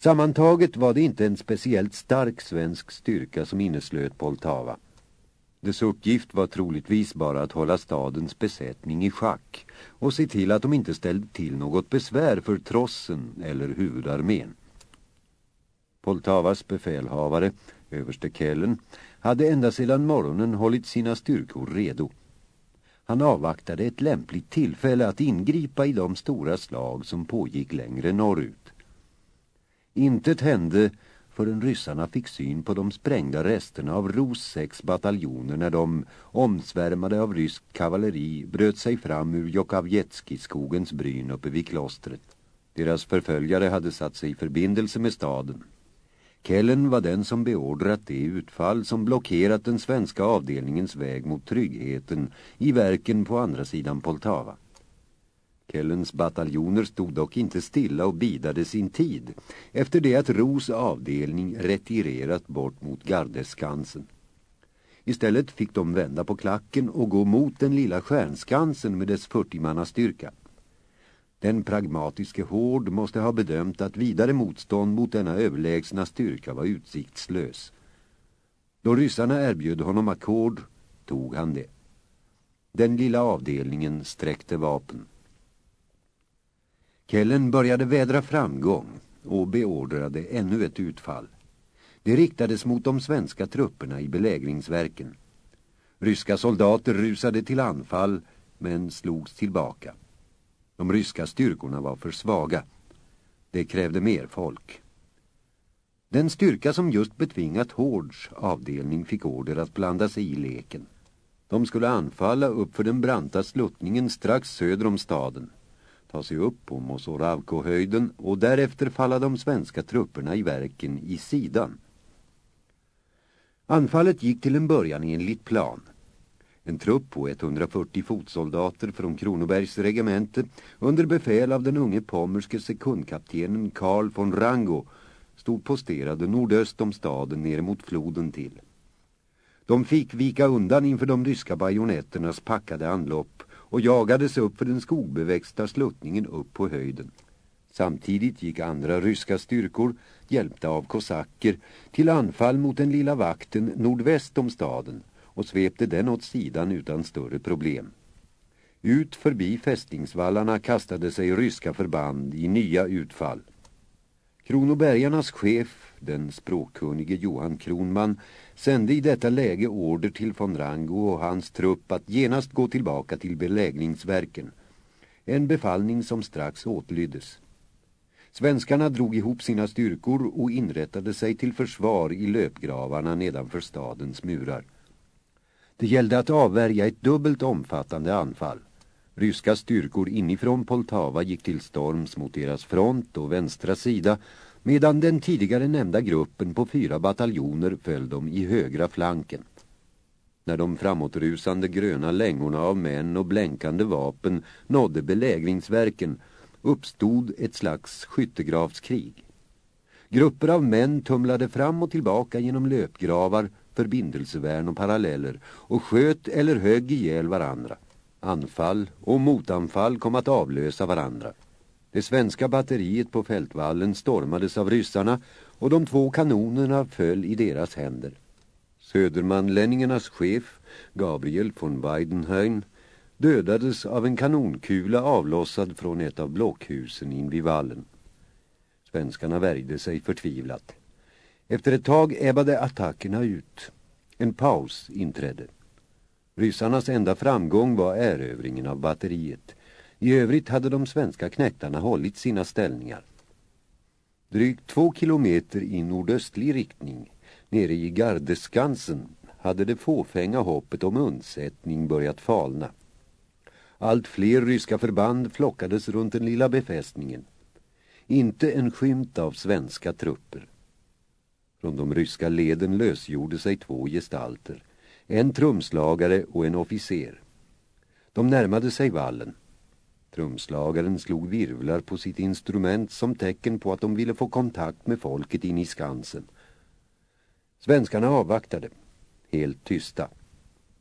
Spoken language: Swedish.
Sammantaget var det inte en speciellt stark svensk styrka som inneslöt Poltava. Dess uppgift var troligtvis bara att hålla stadens besättning i schack och se till att de inte ställde till något besvär för trossen eller huvudarmén. Poltavas befälhavare, överste Kellen, hade ända sedan morgonen hållit sina styrkor redo. Han avvaktade ett lämpligt tillfälle att ingripa i de stora slag som pågick längre norrut. Intet hände förrän ryssarna fick syn på de sprängda resterna av Ros sex bataljoner när de, omsvärmade av rysk kavalleri, bröt sig fram ur Jokavjetski-skogens bryn uppe vid klostret. Deras förföljare hade satt sig i förbindelse med staden. Kellen var den som beordrat det utfall som blockerat den svenska avdelningens väg mot tryggheten i verken på andra sidan Poltava. Kellens bataljoner stod dock inte stilla och bidade sin tid efter det att Ros avdelning retirerat bort mot Gardeskansen. Istället fick de vända på klacken och gå mot den lilla stjärnskansen med dess 40-manna styrka. Den pragmatiske Hård måste ha bedömt att vidare motstånd mot denna överlägsna styrka var utsiktslös. Då ryssarna erbjöd honom ackord tog han det. Den lilla avdelningen sträckte vapen. Kellen började vädra framgång och beordrade ännu ett utfall. Det riktades mot de svenska trupperna i belägringsverken. Ryska soldater rusade till anfall men slogs tillbaka. De ryska styrkorna var för svaga. Det krävde mer folk. Den styrka som just betvingat Hårds avdelning fick order att blanda sig i leken. De skulle anfalla upp för den branta sluttningen strax söder om staden ta sig upp på Mosoravko-höjden och därefter falla de svenska trupperna i verken i sidan. Anfallet gick till en början enligt plan. En trupp på 140 fotsoldater från Kronobergs regemente under befäl av den unge pommerske sekundkaptenen Karl von Rango stod posterade nordöst om staden ner mot floden till. De fick vika undan inför de ryska bajonetternas packade anlopp och jagades upp för den skogbeväxta sluttningen upp på höjden. Samtidigt gick andra ryska styrkor, hjälpta av kosacker, till anfall mot den lilla vakten nordväst om staden och svepte den åt sidan utan större problem. Ut förbi fästningsvallarna kastade sig ryska förband i nya utfall. Kronobergarnas chef, den språkkunnige Johan Kronman, sände i detta läge order till von Rango och hans trupp att genast gå tillbaka till belägningsverken. En befallning som strax åtlyddes. Svenskarna drog ihop sina styrkor och inrättade sig till försvar i löpgravarna nedanför stadens murar. Det gällde att avvärja ett dubbelt omfattande anfall. Ryska styrkor inifrån Poltava gick till storms mot deras front och vänstra sida medan den tidigare nämnda gruppen på fyra bataljoner föll dem i högra flanken. När de framåtrusande gröna längorna av män och blänkande vapen nådde belägringsverken uppstod ett slags skyttegravskrig. Grupper av män tumlade fram och tillbaka genom löpgravar, förbindelsevärn och paralleller och sköt eller högg ihjäl varandra. Anfall och motanfall kom att avlösa varandra. Det svenska batteriet på fältvallen stormades av ryssarna och de två kanonerna föll i deras händer. Södermanlänningarnas chef, Gabriel von Weidenheim, dödades av en kanonkula avlossad från ett av blockhusen invid vallen. Svenskarna värjde sig förtvivlat. Efter ett tag ebbade attackerna ut. En paus inträdde. Ryssarnas enda framgång var erövringen av batteriet. I övrigt hade de svenska knäktarna hållit sina ställningar. Drygt två kilometer i nordöstlig riktning, nere i Gardeskansen, hade det fåfänga hoppet om undsättning börjat falna. Allt fler ryska förband flockades runt den lilla befästningen. Inte en skymt av svenska trupper. Från de ryska leden lösgjorde sig två gestalter. En trumslagare och en officer. De närmade sig vallen. Trumslagaren slog virvlar på sitt instrument som tecken på att de ville få kontakt med folket in i skansen. Svenskarna avvaktade, helt tysta.